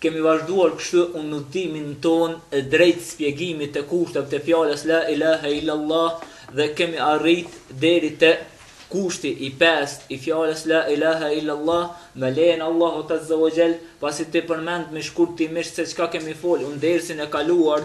Kemi vazhduar kështu udhëtimin tonë drejt spjegimit të kushteve të fjalës La ilahe illallah dhe kemi arrit deri te kushti i pestë i fjalës La ilahe illallah me lejen e Allahut azza wa jall, pasi të përmendmi shkurtimisht se çka kemi folë në dersin e kaluar,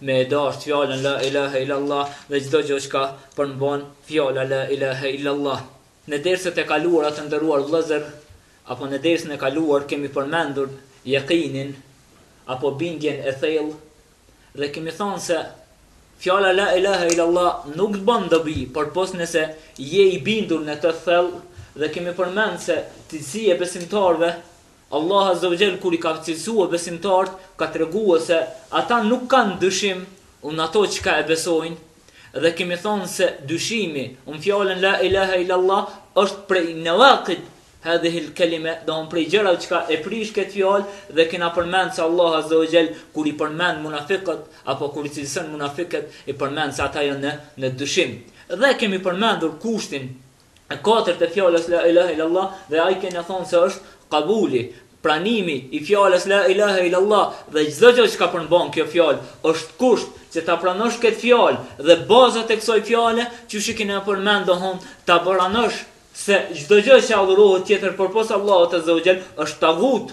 me e dashtë fjalën la ilahe ilallah dhe çdo gjë çka përmban fjala la ilahe ilallah. Në dersët e kaluara të nderuar vëllezër apo në dersën e kaluar kemi përmendur jekinin apo bindjen e thellë dhe kemi thënë se fjala la ilahe ilallah nuk të bën dobi përpos nëse je i bindur në të thellë dhe kemi përmend se cilësi e besimtarëve Allahu Azza wa Jall kur i ka cilësue besimtarët ka tregue se ata nuk kanë dyshim në ato çka e besojnë dhe kemi thonë se dyshimi në fjalën la ilahe illa Allah është prej nawaqid hadhihi al kalime dohon prej gjërave çka e prish këtë fjalë dhe kena përmend se Allahu Azza wa Jall kur i përmend munafiqët apo kur i cilëson munafiqët i përmend se ata janë në dyshim dhe kemi përmendur kushtin e katërt e fjalës la ilaha illallah dhe ai kena thonë se është kabuli, pranimi i fjalës la ilaha illallah dhe çdo gjë çka përmban kjo fjalë është kusht që ta pranosh këtë fjalë dhe bazat e kësaj fjale që i kena përmend dohon ta pranosh se çdo gjë që adhurohet tjetër përpos Allahut azza wa jall është tagut,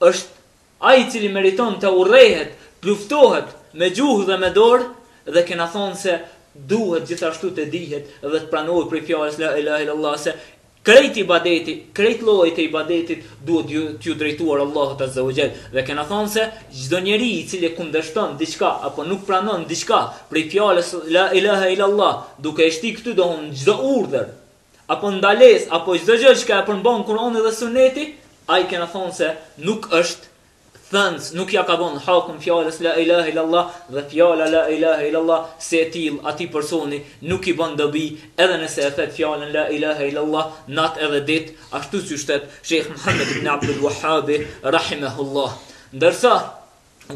është Ai i cili meriton të urrehet, të luftohet me gjuhë dhe me dorë, dhe kena thonë se duhet gjithashtu të dihet dhe të pranohet prej fjalës La ilahe illallah se krejt ibadeti, krejt llojet e ibadetit duhet t'ju drejtuar Allahut azza wa jall, dhe kena thonë se çdo njeri i cili kundërshton diçka apo nuk pranon diçka prej fjalës La ilahe illallah duke e shti këtu dohon çdo urdhër, apo ndalesë apo çdo gjë çka e përmban Kurani dhe Suneti, ai kena thonë se nuk është thënës, nuk ja ka bon hakun fjalës la ilahe illallah dhe fjala la ilahe illallah si e tillë atij personi nuk i bon dobi edhe nëse e thet fjalën la ilahe illallah natë edhe ditë, ashtu siç thet Shejh Muhammed ibn Abdul Wahhabi rahimehullah. Ndërsa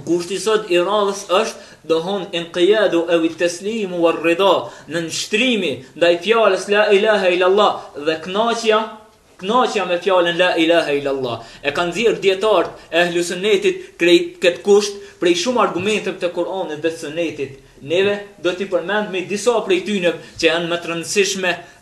Kushti sot i radhës është, dohon inqiyadu aw at-taslimu war-rida, nënshtrimi ndaj fjalës la ilaha illa Allah dhe kënaqja, kënaqja me fjalën la ilaha illa Allah. E kanë nxjerrë dietart e ehlu sunnetit këtë kusht prej shumë argumenteve të Kur'anit dhe të Sunnetit. Neve do t'i përmendmi disa prej tyne që janë më të rëndësishme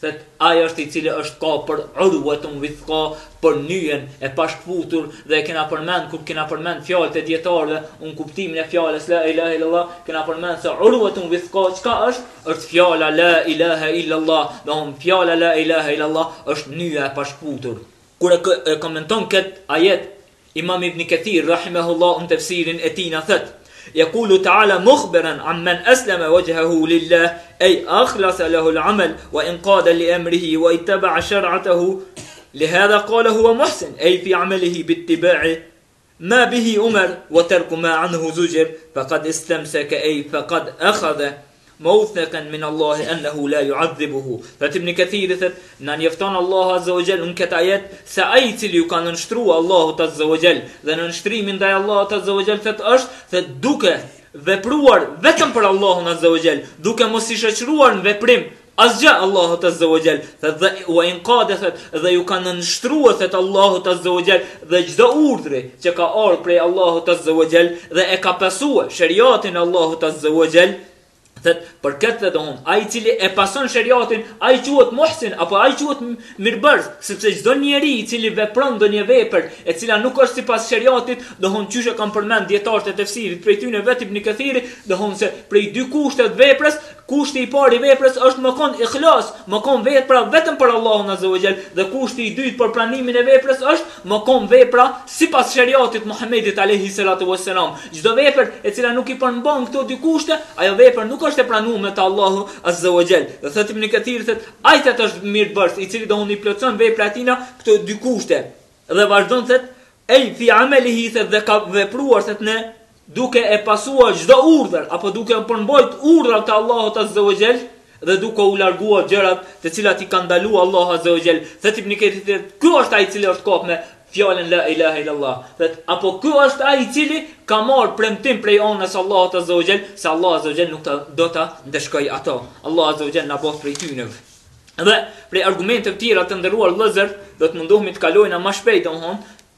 Thet, Ai është i cili është kap për Urwatun Withqa, për nyjen e pashkëputur dhe e kena përmend kur kena përmend fjalët e dietarëve, në kuptimin e fjalës la ilahe illallah, kena përmend se Urwatun Withqa çka është? Është fjala la ilahe illallah, dohon fjala la ilahe illallah është nyja e pashkëputur. Kur e komenton kët ajet imam ibn Ketir, rahimehullah, unë tefsirin e tina thetë, يقول تعالى مخبرا عمن أسلم وجهه لله أي أخلص له العمل وإنقاد لأمره واتبع شرعته لهذا قال هو محسن أي في عمله باتباع ما به أمر وترك ما عنه زجر فقد استمسك أي فقد أخذ Mouthneqen min Allahi ennehu la yu'adhibuhu. Thotë Ibn Kathiri thot, na njofton Allahu Azza wa Jall në këtë ajet se ai i cili ju ka nënshtruar Allahut Azza wa Jall dhe nënshtrimi ndaj Allahut Azza wa Jall thot është se duke vepruar vetëm për Allahun Azza wa Jall, duke mos i shoqëruar në veprim Asgjë Allahut Azza wa Jall, thot dhe u inqada thot dhe ju ka nënshtruar thot Allahut Azza wa Jall dhe çdo urdhri që ka ardhur prej Allahut Azza wa Jall dhe e ka pasuar shariatin e Allahut Azza wa Jall thot për këtë dhe don ai i cili e pason shariatin ai quhet muhsin apo ai quhet mirëbërës sepse çdo njeri i cili vepron ndonjë vepër e cila nuk është sipas shariatit don çysh e kanë përmend dijetarët e tefsirit prej tyre vetë ibn Kathiri don se prej dy kushtet veprës Kushti i parë i veprës është me kon ihlas, me kon vepra vetëm për Allahun azza wa jall, dhe kushti i dytë për pranimin e veprës është me kon vepra sipas sheriatit Muhammedit alejhi selatu wa selam. Çdo vepër e cila nuk i përmban këto dy kushte, ajo vepër nuk është e pranume te Allahu azza wa jall. Dhe thotë Ibn Kathiri thotë, ai thotë është mirëbërës, i cili domthonë i plotëson vepra e tina këto dy kushte. Dhe vazhdon thotë, ej fi amelihi thotë dhe ka vepruar thotë në duke e pasuar çdo urdhër apo duke u përmbajt urdhrave të Allahut azze u xhel dhe duke u larguar gjërat të cilat i ka ndaluar Allahu azze u xhel thot ibn kathir ky është ai i cili është kap me fjalën la ilaha illa allah thot apo ky është ai i cili ka marr premtim prej anës së Allahut azze u xhel se Allahu azze u xhel nuk ta do ta ndëshkojë ato Allahu azze u xhel na bëftë prej tyre dhe prej argumenteve të tjera të nderuar vëllezër do të mundohemi të kalojmë më shpejt domthon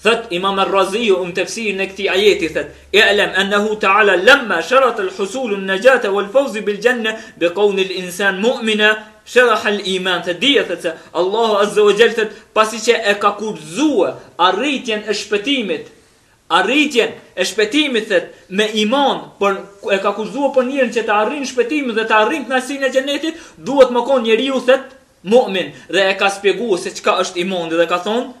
Thot Imam Ar-Raziu në tefsirin e këtij ajeti thot I'lam annahu ta'ala lamma sharat al-husul an-najat wal-fawz bil-janna bi kawn al-insan mu'mina sharah al-iman thot dije thot se Allahu azza wa jall thot pasi që e ka kushtëzuar arritjen e shpëtimit arritjen e shpëtimit thot me iman apo e ka kushtëzuar për njerin që të arrin shpëtimin dhe të arrin kënaqësinë e xhenetit duhet me kon njeriu thot mu'min dhe e ka shpjeguar se çka është imani dhe ka thonë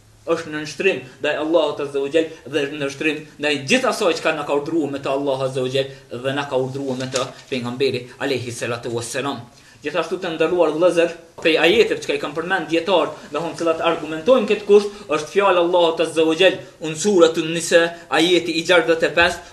është nënshtrim ndaj Allahut azza wa jall dhe është nënshtrim ndaj gjithë asaj çka na ka urdhëruar me të Allahu azza wa jall dhe na ka urdhëruar me të pejgamberi alejhi salatu was salam. Gjithashtu të nderuar vëllezër, prej ajeteve që i kanë përmend dijetarët, domethonë të cilat argumentojnë këtë kusht, është fjala e Allahut Azza wa Jall, në suretun Nisa, ajeti i 65,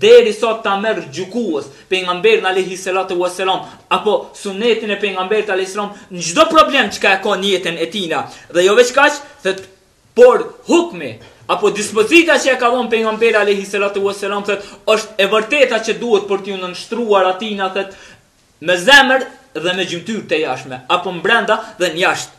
Derisa ta merr gjykues pejgamberin alejhi selatu ue selam apo sunnetin e pejgamberit alejhi selam në çdo problem çka e ka në jetën e tina dhe jo veç kaq thot por hukmi apo dispozita që e ka dhënë pejgamberi alejhi selatu ue selam thot është e vërteta që duhet për t'ju nënshtruar atina thot me zemër dhe me gjymtyrë të jashtme apo mbrenda dhe në jashtë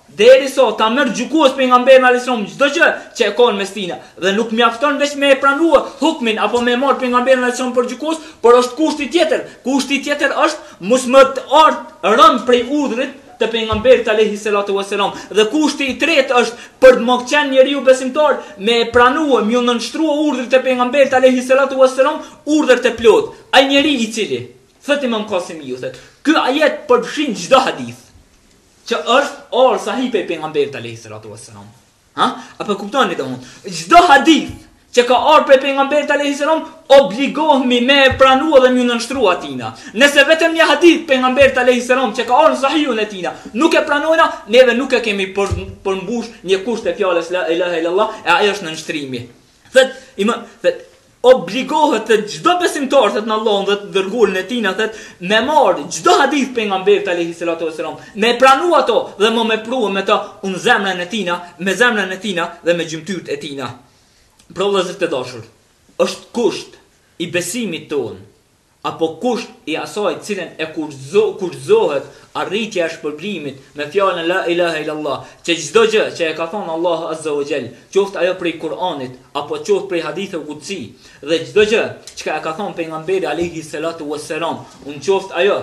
Derisa ta merr gjykues pejgamberin alejhi selam çdo gjë që e kanë mes tijna dhe nuk mjafton veç me e pranue hukmin apo me e marr pejgamberin alejhi selam për gjykues por është kushti tjetër kushti tjetër është mos me të ardh rënd prej urdhrit të pejgamberit alejhi selatu ue selam dhe kushti i tretë është për të mos qenë njeriu besimtar me e pranue me ju nënshtrua urdhrit të pejgamberit alejhi selatu ue selam urdhër të plotë ai njeri i cili thot imam kasimiu thot ky ajet përfshin çdo hadith që është ardh sahih prej pejgamberit alayhi salatu wassalam. Ha? A po kuptoni domun? Çdo hadith që ka ardhur prej pejgamberit alayhi salam obligohemi me e pranua dhe me ju nënshtrua atina. Nëse vetëm një hadith pejgamberit alayhi salam që ka ardhur në sahihun e tina, nuk e pranojna, neve nuk e kemi për, përmbush një kusht të fjalës la ilaha illallah, e ajo është nënshtrimi. Thot, ima, thot, obligohet te çdo besimtar thet në Allahun dhe të dërguarin e Tina thet me marr çdo hadith pejgamberit alejhi salatu vesselam me pranu ato dhe me veprua me të un zemrën e Tina me zemrën e Tina dhe me gjymtyrët e Tina pra vëllezër të dashur është kusht i besimit tonë apo kusht i asaj të cilën e kushtëzohet arritja e shpërblimit me fjalën la ilahe illallah, që çdo gjë që e ka thënë Allahu azza wa jall, qoftë ajo prej Kur'anit, apo qoftë prej haditheve kudsi, dhe çdo gjë çka e ka thënë pejgamberi alejhi selatu wa selam, unë qoftë ajo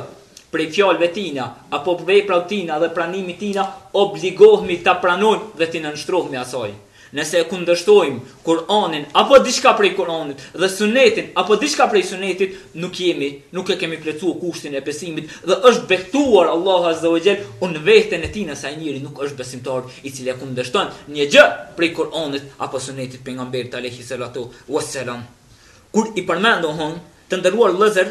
prej fjalëve tina, apo veprave tina dhe pranimit tina, obligohemi ta pranojmë dhe t'i nënshtrohemi asaj. Nëse e kundërshtojmë Kur'anin apo diçka prej Kur'anit dhe Sunetin apo diçka prej Sunetit, nuk jemi, nuk e kemi plotësuar kushtin e besimit dhe është betuar Allahu azza wa jall un vehten e tina se ai njeri nuk është besimtar i cili e kundërshton një gjë prej Kur'anit apo Sunetit të Pejgamberit alejhi salatu was salam. Kur i përmendëm hum, të nderuar vëllezër,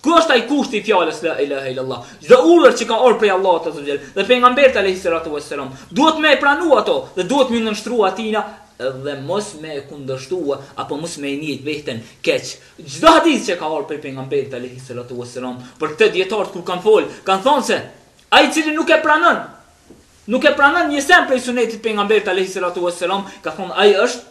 Ky është ai kushti i fjalës la ilaha illallah. Çdo urdhër që ka ardhur prej Allahut azza ue xhel dhe pejgamberit alayhi salatu wassalam, duhet me e pranua ato dhe duhet me nënshtrua atina dhe mos me e kundërshtua apo mos me e ndjet vehten keq. Çdo hadith që ka ardhur prej pejgamberit alayhi salatu wassalam, për këtë dijetarët kur kanë fol, kanë thënë se ai i cili nuk e pranon nuk e pranon një sen prej sunetit pejgamberit alayhi salatu wassalam, ka thënë ai është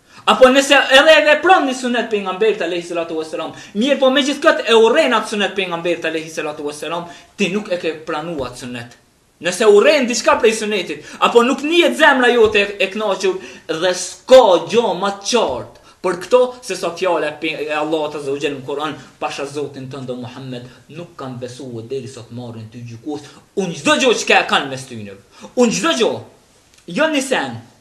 Apo nëse edhe e pranon një sunet pejgamberit Alejhi Salatu Veselam, mirëpo megjithëkëtë e urren atë sunet pejgamberit Alejhi Salatu Veselam, ti nuk e ke pranu atë sunet. Nëse urren diçka prej sunetit, apo nuk ndjehet zemra jote e knaqur dhe s'ka gjo ma të qartë, për këto sesa fjala e Allahut azza ue xhel në Kuran, pasha Zotin tond o Muhammed, nuk kanë besu derisa të marrin ty gjykus, un çdo gjo çka e kanë mes tyne, un çdo gjo, jo një sen,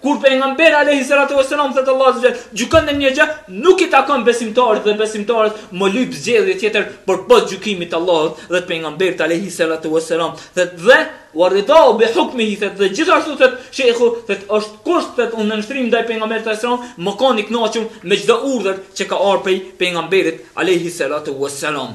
ndaj Pejgamberit alejhi salatu ves selam thotë Allahu azze ue xhel, gjykon në një gjë, nuk i takon besimtarit dhe besimtarës me lyp zgjedhje tjetër përpos gjykimit të Allahut dhe të Pejgamberit alejhi salatu ves selam. Dhe dhe wa rida bi hukmihi thotë dhe gjithashtu thotë shehu thotë është kusht thotë në nënshtrim ndaj Pejgamberit alejhi salatu ves selam, me konë i kënaqur me çdo urdhër që ka ardhur prej Pejgamberit alejhi salatu ves selam.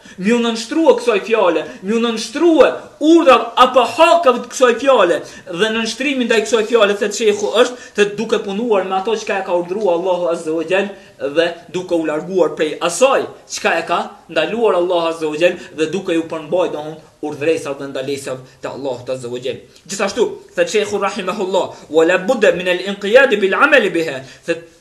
Me iu nënshtrua kësaj fjale, me iu nënshtrua urdhrave apo hakeve të kësaj fjale, dhe nënshtrimi ndaj kësaj fjale, thet shejhu, është thet duke punuar me ato çka e ka urdhëruar Allahu azze o xhel dhe duke u larguar prej asaj çka e ka ndaluar Allahu azze o xhel dhe duke ju përmbajt domethon urdhëresave dhe ndalesave të Allahut azze o xhel. Gjithashtu, thet shejhu rahimehullah, "Wa la budda min al-inqiyad bil-amal biha", thet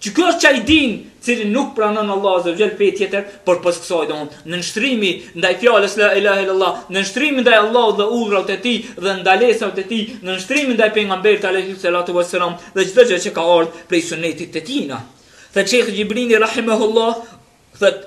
Që ky është ai din, cili nuk pranon Allah azza wa jall fe tjetër, përpos kësaj domethon, nënshtrimi ndaj fjalës la ilaha illallah, nënshtrimi ndaj Allahut dhe urdhrave të tij dhe ndalesave të tij, nënshtrimi ndaj pejgamberit alaihi salatu wassalam dhe çdo gjë që ka ardhur prej sunetit të tij. Thot Sheikh Xhibrini rahimahullah, thot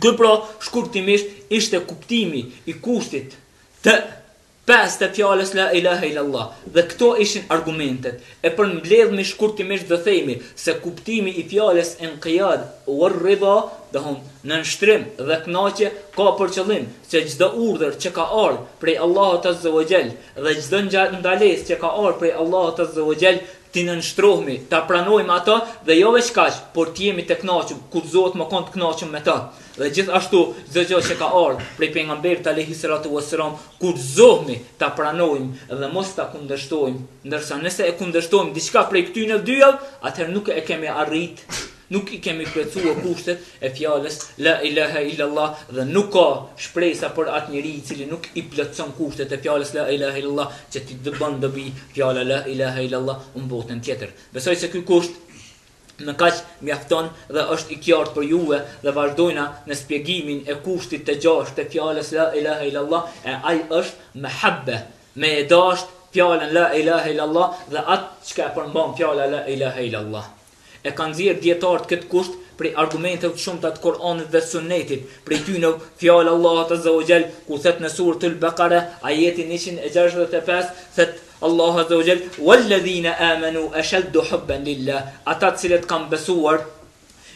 Ky pra shkurtimisht ishte kuptimi i kushtit të pestë të fjalës la ilahe illallah dhe këto ishin argumentet. E përmbledhmi shkurtimisht do themi se kuptimi i fjalës inqiyad war ridha domethon nënshtrim dhe kënaqje ka për qëllim se çdo urdhër që ka ardhur prej Allahut azze wa xhel dhe çdo ndalesë që ka ardhur prej Allahut azze wa xhel T'i nënshtrohemi, ta pranojmë atë dhe jo veç kaq, por të jemi të kënaqur, obligohemi me konë të knaqun me të. Dhe gjithashtu, çdo gjë që ka ardhur prej Pejgamberit alejhi selatu ue selam, obligohemi ta pranojmë dhe mos ta kundërshtojmë, ndërsa nëse e kundërshtojmë diçka prej këtyne dyjave, atëherë nuk e kemi arritë Nuk i kemi plotësue kushtet e fjalës La ilahe illallah dhe nuk ka shpresa për atë njeri i cili nuk i plotëson kushtet e fjalës La ilahe illallah që t'i bën dobi fjala La ilahe illallah në botën tjetër. Besoj se ky kusht me kaq mjafton dhe është i kjartë për juve dhe vazhdojna me spjegimin e kushtit të gjashtë të fjalës La ilahe illallah e ai është Mehabbe, me e dashtë fjalën La ilahe illallah dhe atë çka e përmban fjala La ilahe illallah. E kanë nxjerrë dijetarët këtë kusht prej argumenteve të shumta të Kur'anit dhe Sunnetit, prej tyne fjala e Allahut azza wa jall, ku thotë në Suretul Bakara, ajeti njëqind e gjashtëdhjetë e pesë, thotë Allahu azza wa jall, "Wal-ladhina amanu ashaddu hubban lillah", ata të cilët kanë besuar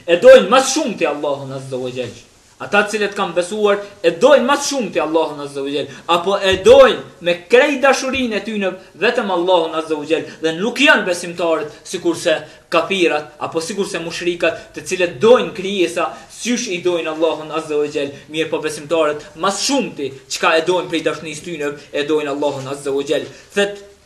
e dojnë ma së shumti Allahun azza wa jall. Ata të cilët kanë besuar e dojnë ma së shumti Allahun azza wa jall, apo e dojnë me krejt dashurinë e tyne vetëm Allahun azza wa jall dhe nuk janë besimtarët sikurse kafirat apo sikurse mushrikat të cilët dojnë krijesa siç i dojnë Allahun azza wa jall, mirëpo besimtarët ma së shumti çka e dojnë prej dashnisë së tyne e dojnë Allahun azza wa jall. Thëtë.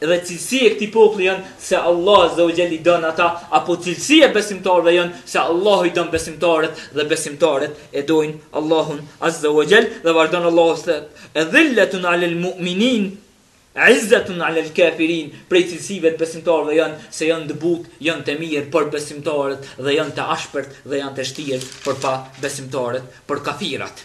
Dhe cilësi e këtij populli jon se Allahu azza wa jall i don ata, apo cilësi e besimtarëve jon se Allahu i don besimtarët dhe besimtarët e dojnë Allahun azza wa jall dhe vazhdon Allahu se e dhilletun alel mu'minin izzetun alel kafirin prej cilësive të besimtarëve jon se jon të butë, jon të mirë për besimtarët dhe jon të ashpërt dhe jon të shtirë për pabesimtarët për kafirat.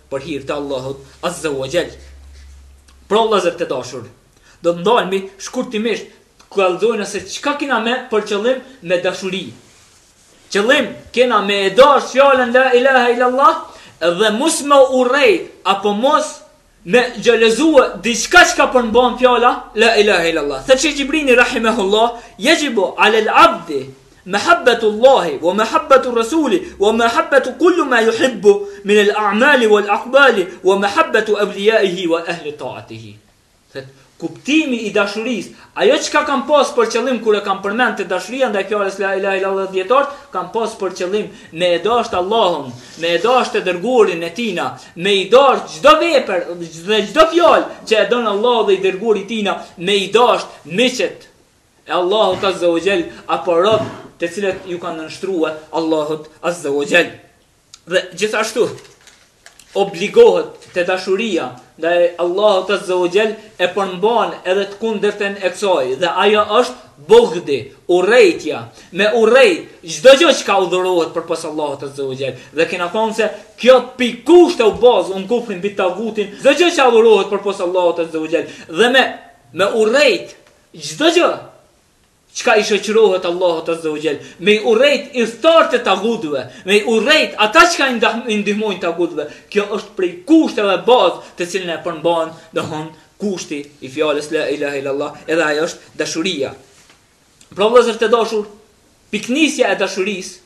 për hir të Allahut azza wa jall. Pra vëllezër të dashur, do të ndalemi shkurtimisht të kallëzojna se çka kena me për qëllim me dashuri. Qëllim kena me e dash fjalën la ilaha illa Allah dhe mos me urrej apo mos me gjelëzua diçka që ka përmban fjala la ilaha illa Allah. Thet Xhibrini rahimehullah, jexhibu alel abdi Mahabbatu Allahi wa mahabbatu Rasuli wa mahabbatu kullu ma yuhibbu min al a'mali wal aqwali wa mahabbatu awliyaihi wa ahli ta'atihi. Thot, kuptimi i dashurisë, ajo çka kam pas për qëllim kur e kam përmend të dashuria ndaj fjalës la ilaha illallah dhjetor, kam pas për qëllim me e dashtë Allahun, me e dashtë të dërguarin e tina, me i dashtë çdo vepër dhe çdo fjalë që e don Allahu dhe i dërguari i tina, me i dashtë miqët e Allahut Azza wa Jall apo rob të cilët ju kanë nënshtruar Allahut Azza wa Jall. Dhe gjithashtu obligohet te dashuria ndaj Allahut Azza wa Jall e përmban edhe të kundërtën e kësaj dhe ajo është bogdi, urrejtja, me urrejt, çdo gjo çka adhurohet përpos Allahut Azza wa Jall, dhe kena thonë se kjo prej kushteve bazë, el kufru bit tagut, çdo gjo që adhurohet përpos Allahut Azza wa Jall, dhe me, me urrejt, Çdo gjë çka i shoqërohet Allahut azza wa jall, me i urrejt ithtarët e tagutëve, me i urrejt ata çka i ndihmojnë tagutëve, kjo është prej kushteve bazë të cilën e përmban domthon kushti i fjalës la ilaha illallah, edhe ajo është dashuria. Pra vëllezër të dashur, piknisja e dashurisë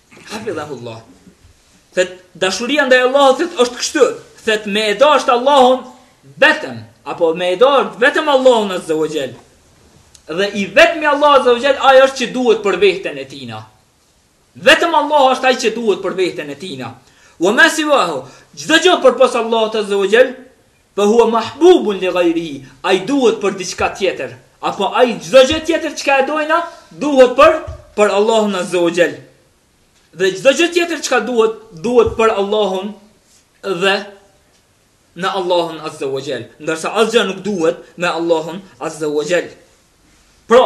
Hafidhahullah. Thet dashuria ndaj Allahut thet është kështu. Thet me e dash Allahun vetëm apo me e dash vetëm Allahun azza wa jall. Dhe i vetmi Allahu azza wa jall ai është që duhet për veten e tina. Vetëm Allahu është ai që duhet për veten e tina. Wa ma siwahu, çdo gjë përpos Allahut azza wa jall Fe huve mahbubun li gajrihi, ai duhet për diçka tjetër, apo ai çdo gjë tjetër çka e dojna, duhet për për Allahun azze o xhel. Dhe çdo gjë tjetër çka duhet, duhet për Allahun dhe në Allahun azze o xhel, ndërsa asgjë nuk duhet me Allahun azze o xhel. Pra,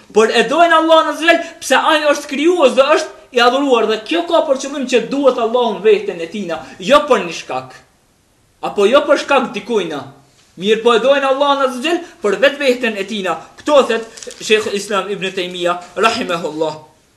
Por e dojnë Allahun Azza wa Jall pse ai është krijues dhe është i adhuruar dhe kjo ka për qëllim që duhet Allahun vehten e tina, jo për një shkak. Apo jo për shkak dikujna. Mirëpo e dojnë Allahun Azza wa Jall për vetë vehten e tina. Këto thet Shejhu Islam Ibn Taymija rahimahullah.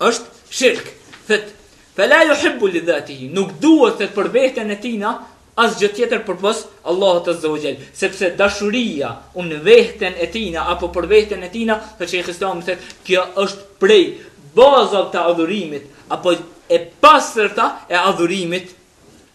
është shirk. Thët, fela ju hibbu li dhatihi, nuk duhet thët për vehten e tina, asgjë tjetër përpos Allahut t'azza wa jall, sepse dashuria në vehten e tina apo për vehten e tina, thët Shejh Islami thët, kjo është prej bazave të adhurimit apo e pastërta e adhurimit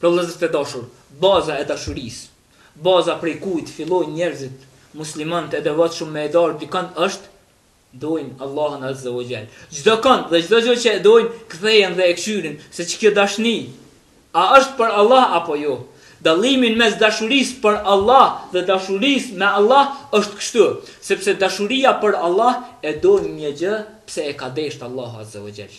Pra vëllezër të dashur, baza e dashurisë, baza prej kujt fillojnë njerëzit, muslimanët e devotshëm me e dashtë dikënd është, dojnë Allahun azza wa jall. Çdo kënd dhe çdo gjë që e dojnë, kthehen dhe e kqyrin, se kjo dashni, a është për Allah apo jo. Dallimi mes dashurisë për Allah dhe dashurisë me Allah është kështu, sepse dashuria për Allah e dojmë një gjë pse e ka dashtë Allahu azza wa jall.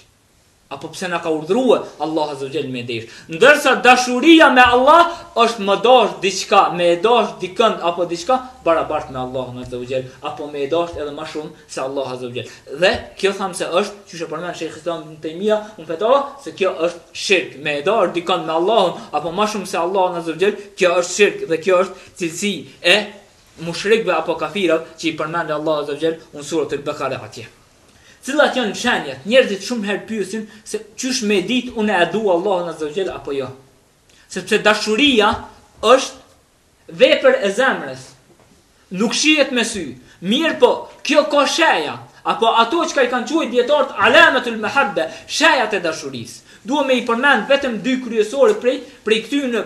Apo pse na ka urdhërue Allahu Azza wa Jall me dashtë. Ndërsa dashuria me Allah është me dash diçka, me e dash dikënd apo diçka barabart me Allahun Azza wa Jall, apo me e dash edhe më shumë se Allahu Azza wa Jall. Dhe kjo thamë se është, qysh e përmend Shejh Islam Ibn Taymija, në fetava se kjo është shirk, me e dash dikënd me Allahun apo më shumë se Allahun Azza wa Jall, kjo është shirk dhe kjo është cilësi e mushrikëve apo kafirëve që i përmend Allahu Azza wa Jall në surën Al-Bakara atje. Cilat janë shenjat? Njerëzit shumë herë pyesin se qysh me e ditë unë e dua Allahun Azza wa Jell apo jo? Sepse dashuria është vepër e zemrës. Nuk shihet me sy. Mirpo, kjo ka sheja, apo ato çka i kanë quajt dietart alamatul mahabba, shejat e dashurisë. Dua me i përmend vetëm dy kryesore prej prej këtyre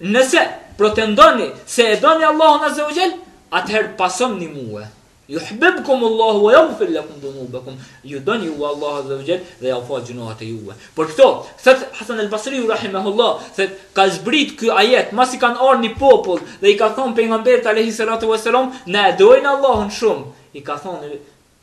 Nëse pretendoni se e doni Allahun azze u xhel, atëherë pasomni mua. Yuhbibkumullahu wa yaghfir lakum dhunubakum. Ju don juve Allahu azze u xhel dhe jau fal gjunohat e juve. Për këto, thot Hasan el Basriu rahimehullah, se ka zbrit ky ajet, masi kanë ardhur një popull dhe i ka thonë pejgamberit alejhi salatu vesselam, na e dojnë Allahun shumë. I ka thonë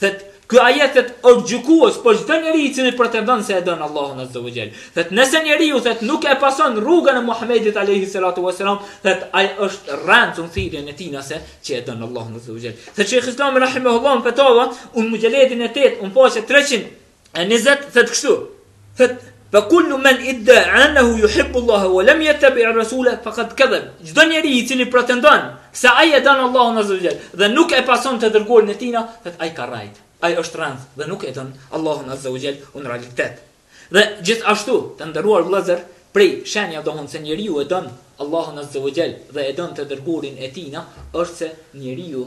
Thëtë, ky ajet thëtë, është gjykues për çdo njeri i cili pretendon se e don Allahun azza wa jall. Thëtë, nëse njeriu thëtë nuk e pason rrugën e Muhamedit alejhi salatu wa selam, thëtë, ai është rrenc në thirrjen e tina se që e don Allahun azza wa jall. Thëtë Shejh Islami rahimehullah në fetava, në muxheledin e tetë, në faqe 300, E njëzet thotë kështu, thotë Fa kullu men idda anehu juhibbu Allahe wa lem jetebi ar-rasule fa kad kedheb. Çdo njeri i cili pretendon se ai e don Allahun azza wa jall dhe nuk e pason të dërguarin e Tina, thotë ai ka rrejt. Ai është rrenc dhe nuk e don Allahun azza wa jall në realitet. Dhe gjithashtu, të nderuar vëllezër, prej shenjave se njeriu e don Allahun azza wa jall dhe e don të dërguarin e Tina është se njeriu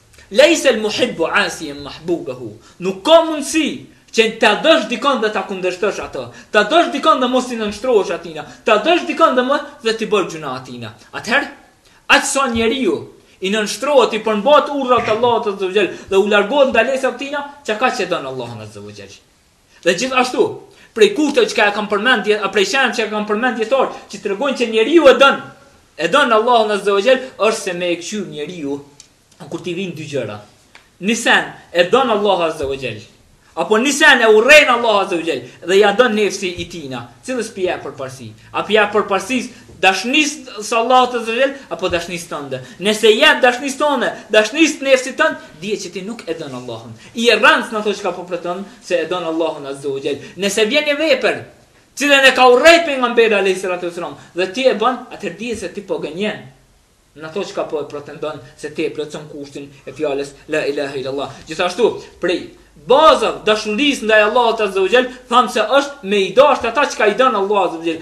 Lejse el muhibbu asien mahbubehu, nuk ka mundësi që ta dosh dikon dhe ta kundërshtosh atë, ta dosh dikon dhe mos t'i nënshtrohesh atina, ta dosh dikon dhe mos dhe t'i bësh gjynah atina. Atëherë, aq sa njeriu i nënshtrohet, i përmbahet urdhrat e Allahut azza wa jall dhe u largohet ndalesave të tina, ça kaq e don Allahun azza wa jall. Dhe gjithashtu, prej kushteve që e kam përmend dje, a prej shenjave që e kam përmend dietar, që tregojnë që njeriu e don, e don Allahun Azza wa Jall, është se me e kqyr njeriu kur t'i vijnë dy gjëra. Ni sen e don Allahu Azza wa Jall. Apo ni sen e urren Allahu Azza wa Jall dhe ja don nefsi i tina, cilës p'i jep përparësi. A p'i jep përparësi dashnisë së Allahut Azza wa Jall apo dashnisë tënde. Nëse i jep dashnisë tënde, dashnisë të nefsit tënd, dije që ti nuk e don Allahun. Je rrenc në ato çka po pretendon se e don Allahun azze u xhel. Nëse vjen ni vepër të cilën e ka urrejt pejgamberi alejhi selatu selam dhe ti e ban, atëherë dije se ti po gënjen në ato çka po e pretendon se ti e plotëson kushtin e fjalës la ilahe illallah. Gjithashtu, prej bazave t'dashurisë ndaj Allahut azze u xhel, thamë se është me i dashtë ata çka i don Allahu azze u xhel.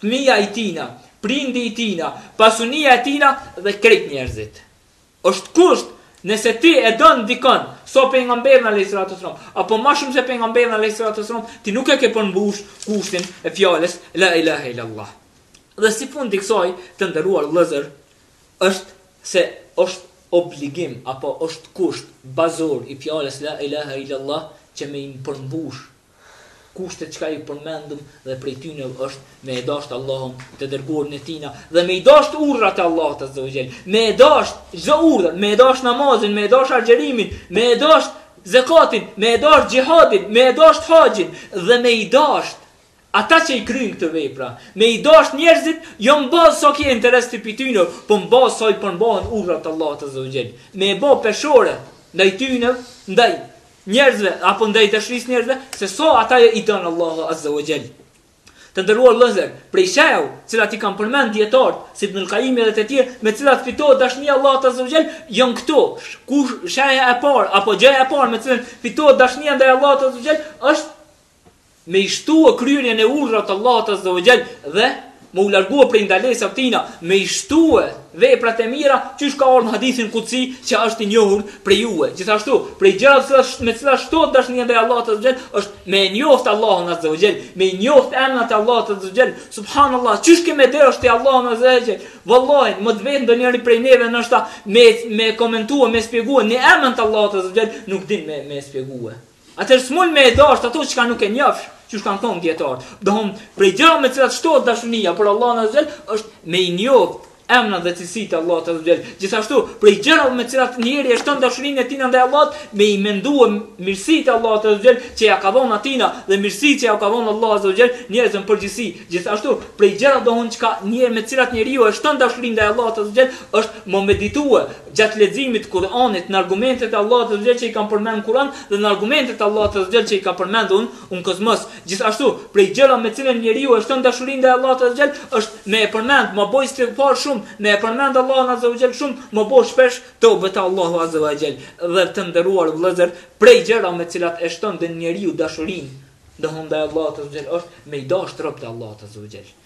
Fëmija i tina, prindi i tina, pasunia e tina dhe krejt njerëzit. Është kusht Nëse ti e don dikon, sa pejgamberin alayhis salatu sallam, apo ma shumë se pejgamberin alayhis salatu sallam, ti nuk e ke përmbush kushtin e fjalës la ilaha illa allah. Dhe si fund i kësaj, të nderuar vëllezër, është se është obligim apo është kusht bazor i fjalës la ilaha illa allah që me i përmbush Kushtet çka i përmendëm dhe prej tyne është me e dashtë Allahun, të dërguarin e tina, dhe me i dashtë urdhrat e Allahut azza wa jall. Me e dashtë çdo urdhër, me e dashtë namazin, me e dashtë agjerimin, me e dashtë zakatin, me e dashtë xhihadin, me e dashtë haxhin dhe me i dashtë ata që i kryjnë këto vepra, me i dashtë njerëzit, jo në bazë sa ke interes ti pi tyne, po në bazë sa i përmbahen urdhrat e Allahut azza wa jall. Me e bo peshore ndaj tyne, ndaj njerëzve apo ndaj dashurisë njerëzve se sa ata i don Allahu azza wa jall. Të nderuar vëllezër, prej shenjave, të cilat i kanë përmend dietarët, si Ibn al-Qayyim edhe të tjerë, me të cilat fitohet dashnia e Allahut azza wa jall, janë këto. Ku shenja e parë apo gjëja e parë me të cilën fitohet dashnia ndaj Allahut azza wa jall është me i shtua kryerjen e urdhrave të Allahut azza wa xhel dhe me u largua prej ndalesave të tina, me i shtue veprat e mira, qysh ka ardhur në hadithin kutsi që është i njohur prej juve. Gjithashtu, prej gjërat me të cilat shtohet dashnia ndaj Allahut azza wa xhel është me e njoft Allahun azza wa xhel, me i njoft emrat e Allahut azza wa xhel. Subhanallahu, qysh ke me e dasht ti Allahun azza wa xhel? Wallahi, me e vet ndonjërin prej neve ndoshta me me komentuar, me shpjeguar ni emër të Allahut azza wa xhel, nuk din me me shpjeguar. Atëherë s'mund me e dashtë ato çka nuk e njefsh, qysh kanë thonë dijetarët. Domethënë, prej gjërave me të cilat shtohet dashunia për Allahun azza wa jall, është me i njoftë emnat dhe cilësitë e Allahut azza wa jall. Gjithashtu, prej gjërave me të cilat njeriu e shton dashuninë e tina ndaj Allahut, me i mendue mirësitë e Allahut azza wa jall, që ia ka dhonë atina dhe mirësitë që ia ka dhonë Allahu azza wa jall, njerëzve n'përgjithësi. Gjithashtu, prej gjërave domethënë çka njeriu me të cilat njeriu e shton dashuninë ndaj Allahut azza wa jall, është me meditue Gjatë leximit të Kur'anit, në argumentet e Allahut Azza wa Jall që i ka përmend në Kur'an dhe në argumentet e Allahut Azza wa Jall që i ka përmendun në kozmos. Gjithashtu, prej gjërave me të cilën njeriu e shton dashurinë ndaj Allahut Azza wa Jall është me e përmend, me bo istighfar shumë, me e përmend Allahun Azza wa Jall shumë, me bo shpesh tobe te Allahu Azza wa Jall. Dhe të nderuar vëllezër, prej gjërave me të cilat e shton njeriu dashurinë ndaj Allahut Azza wa Jall është me i dashtë robët e Allahut Azza wa Jall.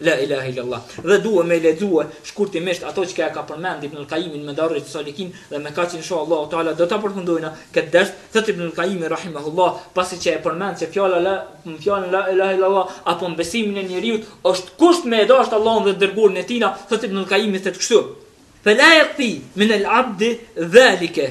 La ilahe illallah. Dhe dua me lexue shkurtimisht ato çka e ka përmend Ibnul Kajimi n'Medarixh Salikin dhe me kaq insha Allahu Teala do ta përfundojna këtë ders, thot Ibnul Kajimi Rahimehullah pasi që e përmend se fjala la në fjalën la ilahe illallah apo në besimin e njeriut është kusht me e dashtë Allahun dhe dërguarin e Tina, thot Ibnul Kajimi thot kështu, Fela yakfi min al abdi dhalike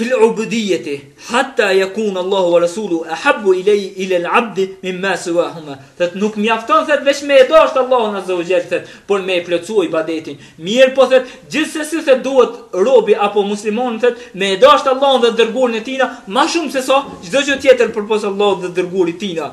Fi l'ubudiyeti hatta yakun Allahu wa rasuluhu ahabbu ilay ila l'abdi mimma siwahuma, thotë nuk mjafton thotë veç me e dashtë Allahun azza wa jall thotë, por me e plotësu ibadetin, mirëpo thotë gjithsesi thotë duhet robi apo muslimani thotë me e dashtë Allahun dhe dërguarin e Tijna ma shumë se sa çdo gjë tjetër përpos Allahut dhe dërguarit Tijna.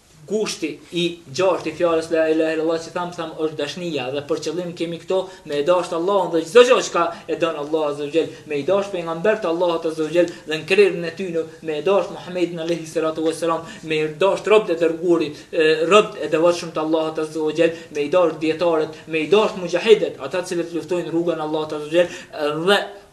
Kushti i gjashtë i fjalës la ilahe illallah që thamë thamë është dashnia dhe për qëllim kemi këto me e dashtë Allahun dhe çdo gjë çka e don Allahu azza wa jall me i dashtë pejgamberët e Allahut azza wa jall dhe në kryen e tyre me e dashtë Muhammedin alayhi salatu wa salam me i dashtë robët e dërguarit robët e devotshëm të Allahut azza wa jall me i dashtë dijetarët me i dashtë muxhahidët ata të cilët luftojnë n'rrugën e Allahut azza wa jall dhe